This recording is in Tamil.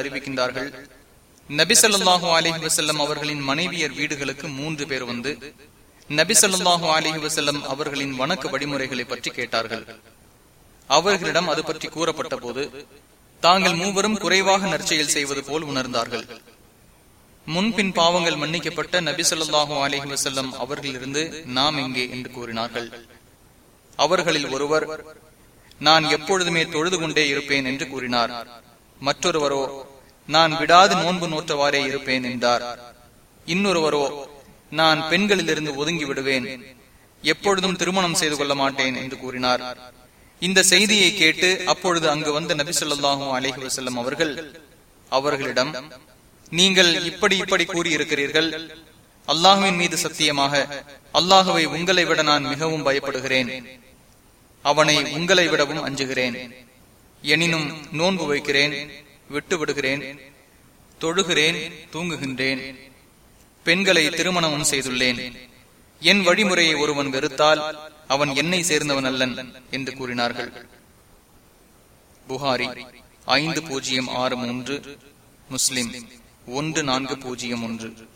அறிவிக்கின்றார்கள் நபிசல்லாஹு அலஹி வசல்லம் அவர்களின் மனைவியர் வீடுகளுக்கு மூன்று பேர் வந்து நபிசல்லாஹு அலஹி வசல்லம் அவர்களின் வணக்க வழிமுறைகளை பற்றி கேட்டார்கள். அவர்களிடம் அது பற்றி கூறப்பட்ட போது தாங்கள் மூவரும் குறைவாக நற்செயல் செய்வது போல் உணர்ந்தார்கள். முன்பின் பாவங்கள் மன்னிக்கப்பட்ட நபி சொல்லாஹு அலிஹி வசல்லம் அவர்களிலிருந்து நாம் எங்கே? என்று கூறினார்கள். அவர்களில் ஒருவர் நான் எப்பொழுதுமே தொழுது கொண்டே இருப்பேன் என்று கூறினார். மற்றொருவரோ நான் விடாது நோன்பு நோற்றவாறே இருப்பேன் என்றார். இன்னொருவரோ நான் பெண்களிலிருந்து ஒதுங்கி விடுவேன் எப்பொழுதும் திருமணம் செய்து கொள்ள மாட்டேன் என்று கூறினார். இந்த செய்தியை கேட்டு அப்பொழுது அங்கு வந்த நபி சொல்லாஹும் அலிஹி வசல்லம் அவர்கள் அவர்களிடம் நீங்கள் இப்படி இப்படி கூறியிருக்கிறீர்கள். அல்லாஹுவின் மீது சத்தியமாக அல்லாஹுவை உங்களை விட நான் மிகவும் பயப்படுகிறேன். அவனை உங்களை விடவும் அஞ்சுகிறேன். எனினும் நோன்பு வைக்கிறேன் விட்டு விடுகிறேன் தொழுகிறேன் தூங்குகின்றேன். பெண்களை திருமணமும் செய்துள்ளேன். என் வழிமுறையை ஒருவன் வெறுத்தால் அவன் என்னை சேர்ந்தவன் அல்லன் என்று கூறினார்கள். புகாரி ஐந்து பூஜ்ஜியம் ஆறு மூன்று முஸ்லிம் ஒன்று நான்கு பூஜ்ஜியம் ஒன்று.